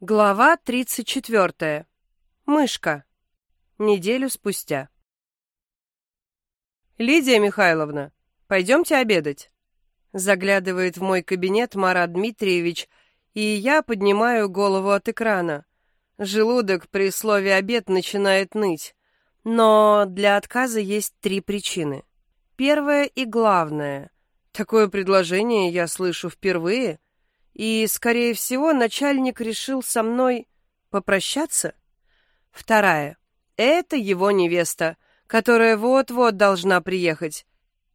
Глава 34. Мышка. Неделю спустя. «Лидия Михайловна, пойдемте обедать». Заглядывает в мой кабинет Марат Дмитриевич, и я поднимаю голову от экрана. Желудок при слове «обед» начинает ныть. Но для отказа есть три причины. Первое и главное. Такое предложение я слышу впервые — и, скорее всего, начальник решил со мной попрощаться. Вторая. Это его невеста, которая вот-вот должна приехать.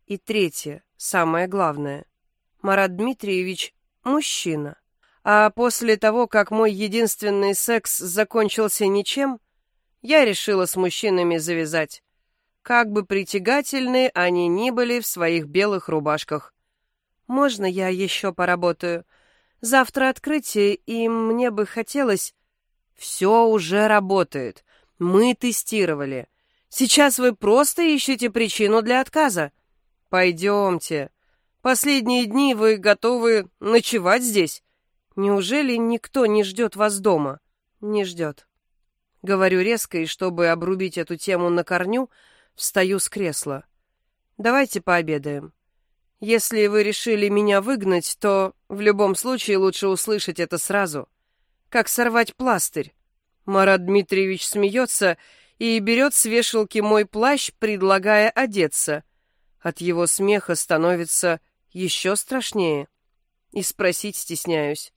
И третье, самое главное. Марат Дмитриевич – мужчина. А после того, как мой единственный секс закончился ничем, я решила с мужчинами завязать. Как бы притягательны они ни были в своих белых рубашках. «Можно я еще поработаю?» Завтра открытие, и мне бы хотелось... Все уже работает. Мы тестировали. Сейчас вы просто ищете причину для отказа. Пойдемте. Последние дни вы готовы ночевать здесь. Неужели никто не ждет вас дома? Не ждет. Говорю резко, и чтобы обрубить эту тему на корню, встаю с кресла. Давайте пообедаем. Если вы решили меня выгнать, то в любом случае лучше услышать это сразу. Как сорвать пластырь. Марат Дмитриевич смеется и берет с вешалки мой плащ, предлагая одеться. От его смеха становится еще страшнее. И спросить стесняюсь.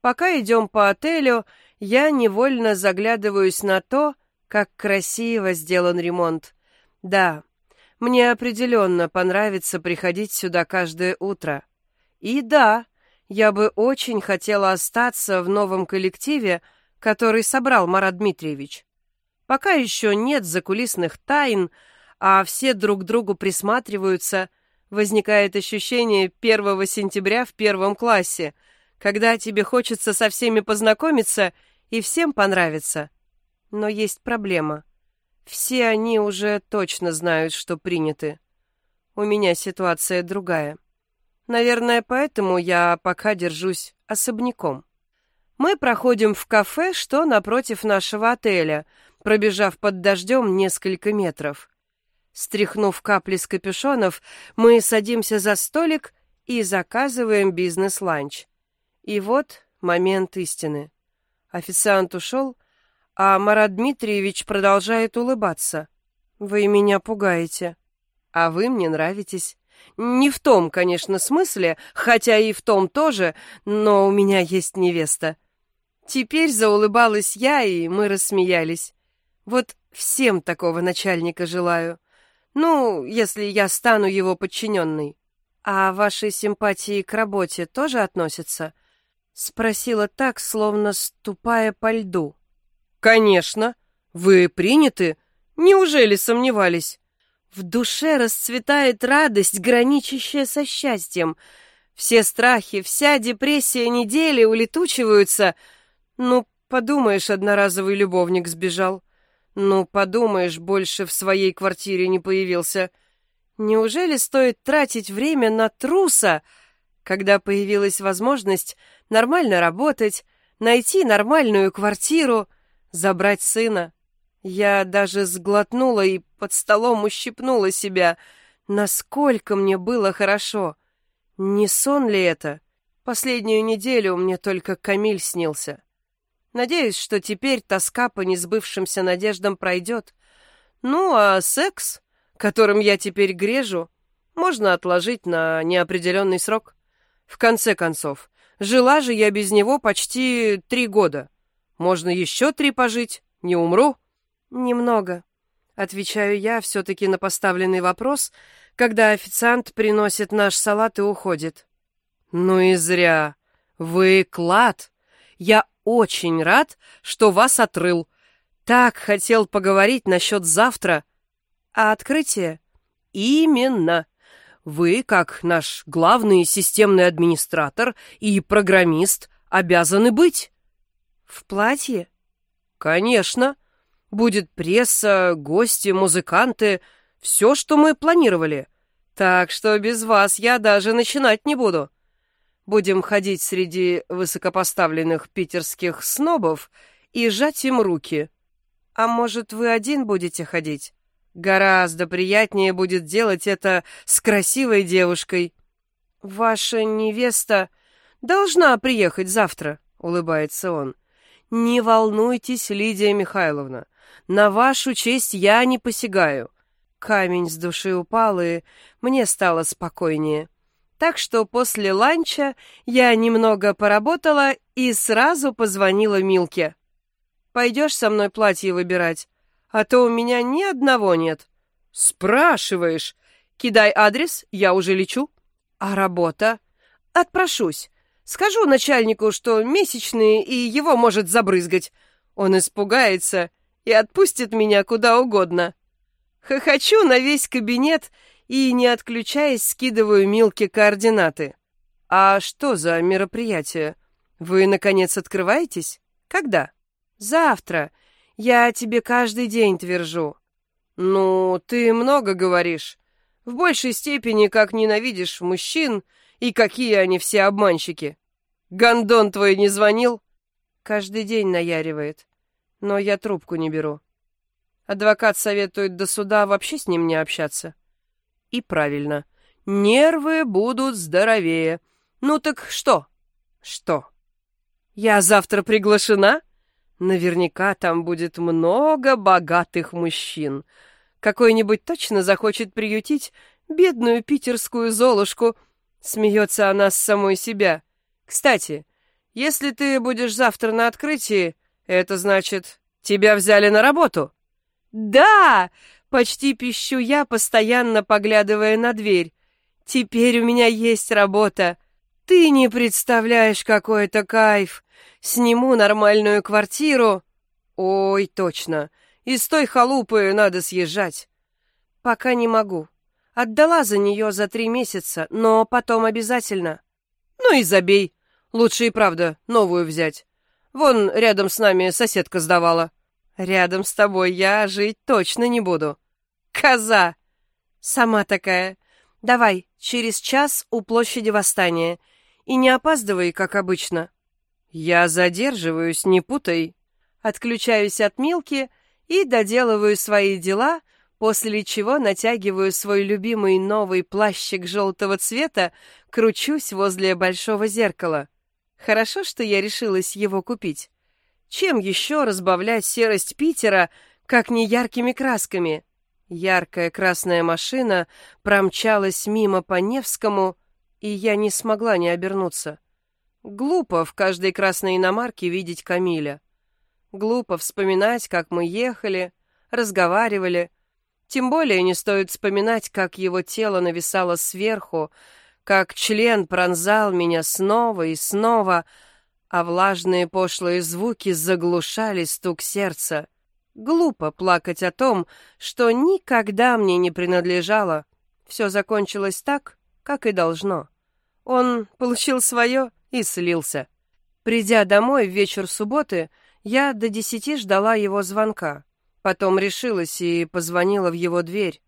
Пока идем по отелю, я невольно заглядываюсь на то, как красиво сделан ремонт. Да, мне определенно понравится приходить сюда каждое утро. И да, я бы очень хотела остаться в новом коллективе, который собрал Марат Дмитриевич. Пока еще нет закулисных тайн, а все друг другу присматриваются, возникает ощущение 1 сентября в первом классе, когда тебе хочется со всеми познакомиться и всем понравиться. Но есть проблема — все они уже точно знают, что приняты. У меня ситуация другая. Наверное, поэтому я пока держусь особняком. Мы проходим в кафе, что напротив нашего отеля, пробежав под дождем несколько метров. Стряхнув капли с капюшонов, мы садимся за столик и заказываем бизнес-ланч. И вот момент истины. Официант ушел, а Марат Дмитриевич продолжает улыбаться. «Вы меня пугаете. А вы мне нравитесь. Не в том, конечно, смысле, хотя и в том тоже, но у меня есть невеста». Теперь заулыбалась я, и мы рассмеялись. Вот всем такого начальника желаю. Ну, если я стану его подчиненной. А ваши симпатии к работе тоже относятся? Спросила так, словно ступая по льду. «Конечно. Вы приняты? Неужели сомневались?» В душе расцветает радость, граничащая со счастьем. Все страхи, вся депрессия недели улетучиваются. Ну, подумаешь, одноразовый любовник сбежал. Ну, подумаешь, больше в своей квартире не появился. Неужели стоит тратить время на труса, когда появилась возможность нормально работать, найти нормальную квартиру — Забрать сына? Я даже сглотнула и под столом ущипнула себя. Насколько мне было хорошо. Не сон ли это? Последнюю неделю мне только Камиль снился. Надеюсь, что теперь тоска по несбывшимся надеждам пройдет. Ну, а секс, которым я теперь грежу, можно отложить на неопределенный срок. В конце концов, жила же я без него почти три года. Можно еще три пожить, не умру?» «Немного», — отвечаю я все-таки на поставленный вопрос, когда официант приносит наш салат и уходит. «Ну и зря. Вы клад. Я очень рад, что вас отрыл. Так хотел поговорить насчет завтра. А открытие? Именно. Вы, как наш главный системный администратор и программист, обязаны быть. В платье? Конечно. Будет пресса, гости, музыканты, все, что мы планировали. Так что без вас я даже начинать не буду. Будем ходить среди высокопоставленных питерских снобов и жать им руки. А может, вы один будете ходить? Гораздо приятнее будет делать это с красивой девушкой. Ваша невеста должна приехать завтра, улыбается он. Не волнуйтесь, Лидия Михайловна. На вашу честь я не посягаю. Камень с души упал, и мне стало спокойнее. Так что после ланча я немного поработала и сразу позвонила Милке. «Пойдешь со мной платье выбирать? А то у меня ни одного нет». «Спрашиваешь? Кидай адрес, я уже лечу». «А работа?» «Отпрошусь. Скажу начальнику, что месячные, и его может забрызгать. Он испугается и отпустит меня куда угодно». Хохочу на весь кабинет и, не отключаясь, скидываю Милке координаты. «А что за мероприятие? Вы, наконец, открываетесь? Когда?» «Завтра. Я тебе каждый день твержу». «Ну, ты много говоришь. В большей степени, как ненавидишь мужчин и какие они все обманщики. Гондон твой не звонил?» «Каждый день наяривает, но я трубку не беру». Адвокат советует до суда вообще с ним не общаться. И правильно. Нервы будут здоровее. Ну так что? Что? Я завтра приглашена? Наверняка там будет много богатых мужчин. Какой-нибудь точно захочет приютить бедную питерскую Золушку. Смеется она с самой себя. Кстати, если ты будешь завтра на открытии, это значит, тебя взяли на работу. «Да!» — почти пищу я, постоянно поглядывая на дверь. «Теперь у меня есть работа. Ты не представляешь, какой это кайф. Сниму нормальную квартиру. Ой, точно. Из той халупы надо съезжать. Пока не могу. Отдала за нее за три месяца, но потом обязательно. Ну и забей. Лучше и правда новую взять. Вон рядом с нами соседка сдавала. Рядом с тобой я жить точно не буду. Коза! Сама такая. Давай, через час у площади Восстания. И не опаздывай, как обычно. Я задерживаюсь, не путай. Отключаюсь от Милки и доделываю свои дела, после чего натягиваю свой любимый новый плащик желтого цвета, кручусь возле большого зеркала. Хорошо, что я решилась его купить. Чем еще разбавлять серость Питера, как не яркими красками? Яркая красная машина промчалась мимо по Невскому, и я не смогла не обернуться. Глупо в каждой красной иномарке видеть Камиля. Глупо вспоминать, как мы ехали, разговаривали. Тем более не стоит вспоминать, как его тело нависало сверху, как член пронзал меня снова и снова, а влажные пошлые звуки заглушали стук сердца. Глупо плакать о том, что никогда мне не принадлежало. Все закончилось так, как и должно. Он получил свое и слился. Придя домой в вечер субботы, я до десяти ждала его звонка. Потом решилась и позвонила в его дверь.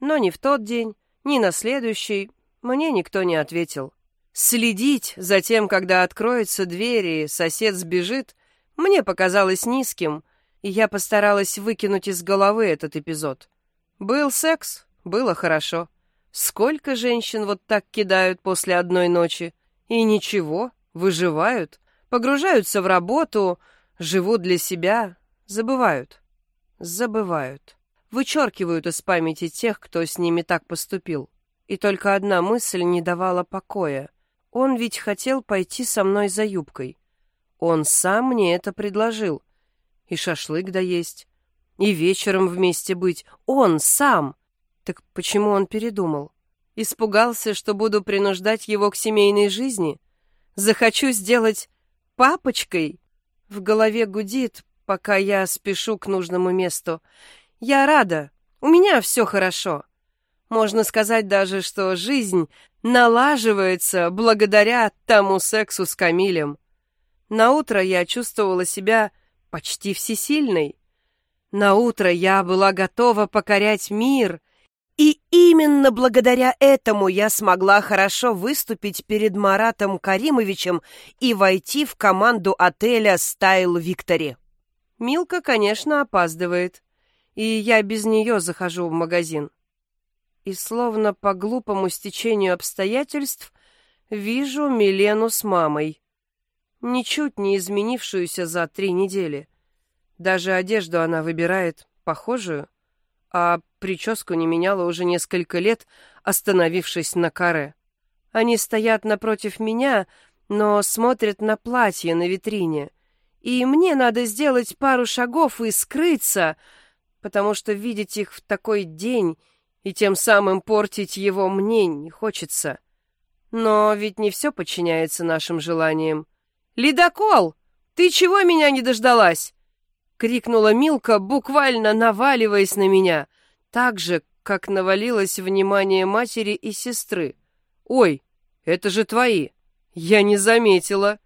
Но ни в тот день, ни на следующий мне никто не ответил. Следить за тем, когда откроется дверь и сосед сбежит, мне показалось низким, и я постаралась выкинуть из головы этот эпизод. Был секс, было хорошо. Сколько женщин вот так кидают после одной ночи? И ничего, выживают, погружаются в работу, живут для себя, забывают. Забывают. Вычеркивают из памяти тех, кто с ними так поступил. И только одна мысль не давала покоя — он ведь хотел пойти со мной за юбкой. Он сам мне это предложил. И шашлык да есть, и вечером вместе быть. Он сам. Так почему он передумал? Испугался, что буду принуждать его к семейной жизни? Захочу сделать папочкой? В голове гудит, пока я спешу к нужному месту. Я рада. У меня все хорошо. Можно сказать даже, что жизнь налаживается благодаря тому сексу с Камилем. На утро я чувствовала себя почти всесильной. На утро я была готова покорять мир, И именно благодаря этому я смогла хорошо выступить перед Маратом Каримовичем и войти в команду отеля «Стайл Виктори». Милка, конечно, опаздывает, и я без нее захожу в магазин. И словно по глупому стечению обстоятельств вижу Милену с мамой, ничуть не изменившуюся за три недели. Даже одежду она выбирает похожую, а прическу не меняла уже несколько лет, остановившись на каре. Они стоят напротив меня, но смотрят на платье на витрине. И мне надо сделать пару шагов и скрыться, потому что видеть их в такой день и тем самым портить его мне не хочется. Но ведь не все подчиняется нашим желаниям. «Ледокол! Ты чего меня не дождалась?» крикнула Милка, буквально наваливаясь на меня, так же, как навалилось внимание матери и сестры. «Ой, это же твои! Я не заметила!»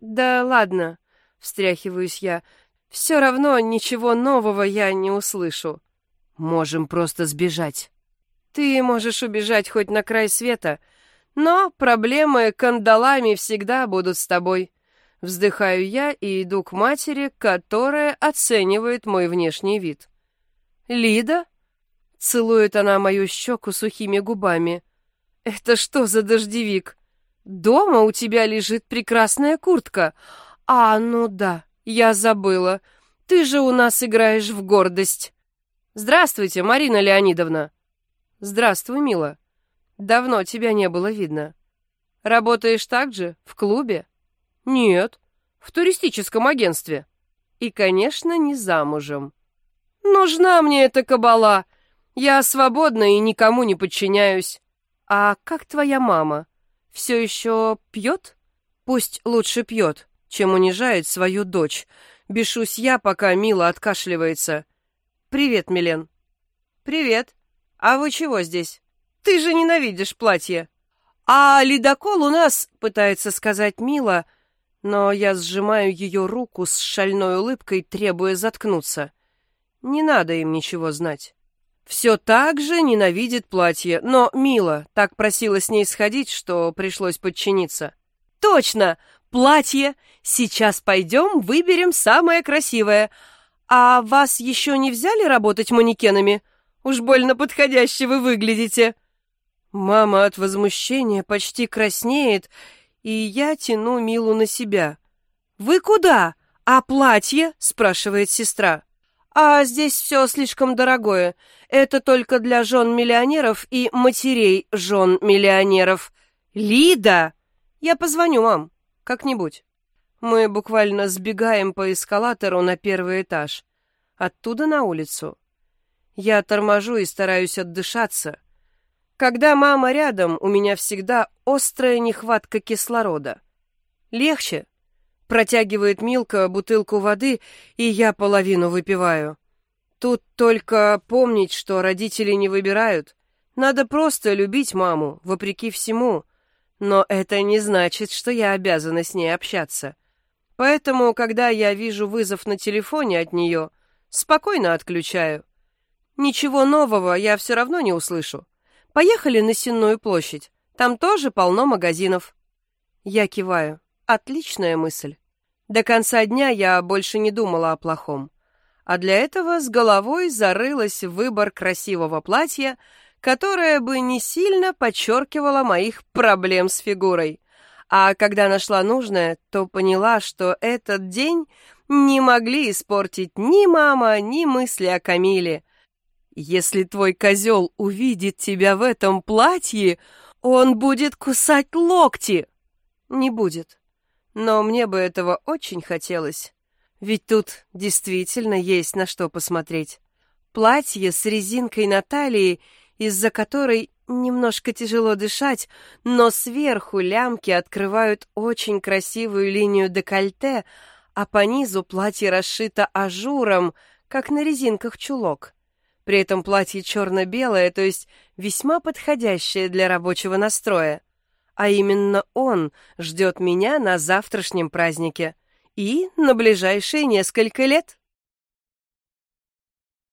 «Да ладно», — встряхиваюсь я, — «все равно ничего нового я не услышу». «Можем просто сбежать». «Ты можешь убежать хоть на край света, но проблемы кандалами всегда будут с тобой». Вздыхаю я и иду к матери, которая оценивает мой внешний вид. «Лида?» — целует она мою щеку сухими губами. «Это что за дождевик? Дома у тебя лежит прекрасная куртка. А, ну да, я забыла. Ты же у нас играешь в гордость». «Здравствуйте, Марина Леонидовна!» «Здравствуй, мила. Давно тебя не было видно. Работаешь так же, в клубе?» Нет, в туристическом агентстве. И, конечно, не замужем. Нужна мне эта кабала. Я свободна и никому не подчиняюсь. А как твоя мама? Все еще пьет? Пусть лучше пьет, чем унижает свою дочь. Бешусь я, пока Мила откашливается. Привет, Милен. Привет. А вы чего здесь? Ты же ненавидишь платье. А ледокол у нас, пытается сказать Мила, — но я сжимаю ее руку с шальной улыбкой, требуя заткнуться. Не надо им ничего знать. Все так же ненавидит платье, но Мила так просила с ней сходить, что пришлось подчиниться. «Точно! Платье! Сейчас пойдем, выберем самое красивое. А вас еще не взяли работать манекенами? Уж больно подходяще вы выглядите!» Мама от возмущения почти краснеет и я тяну Милу на себя. «Вы куда? А платье?» — спрашивает сестра. «А здесь все слишком дорогое. Это только для жен миллионеров и матерей жен миллионеров. Лида! Я позвоню вам. Как-нибудь». Мы буквально сбегаем по эскалатору на первый этаж. Оттуда на улицу. Я торможу и стараюсь отдышаться. Когда мама рядом, у меня всегда острая нехватка кислорода. Легче. Протягивает Милка бутылку воды, и я половину выпиваю. Тут только помнить, что родители не выбирают. Надо просто любить маму, вопреки всему. Но это не значит, что я обязана с ней общаться. Поэтому, когда я вижу вызов на телефоне от нее, спокойно отключаю. Ничего нового я все равно не услышу. Поехали на Сенную площадь. Там тоже полно магазинов. Я киваю. Отличная мысль. До конца дня я больше не думала о плохом. А для этого с головой зарылась в выбор красивого платья, которое бы не сильно подчеркивало моих проблем с фигурой. А когда нашла нужное, то поняла, что этот день не могли испортить ни мама, ни мысли о Камиле. Если твой козел увидит тебя в этом платье, он будет кусать локти. Не будет. Но мне бы этого очень хотелось. Ведь тут действительно есть на что посмотреть. Платье с резинкой на талии, из-за которой немножко тяжело дышать, но сверху лямки открывают очень красивую линию декольте, а по низу платье расшито ажуром, как на резинках чулок. При этом платье черно-белое, то есть весьма подходящее для рабочего настроя. А именно он ждет меня на завтрашнем празднике и на ближайшие несколько лет.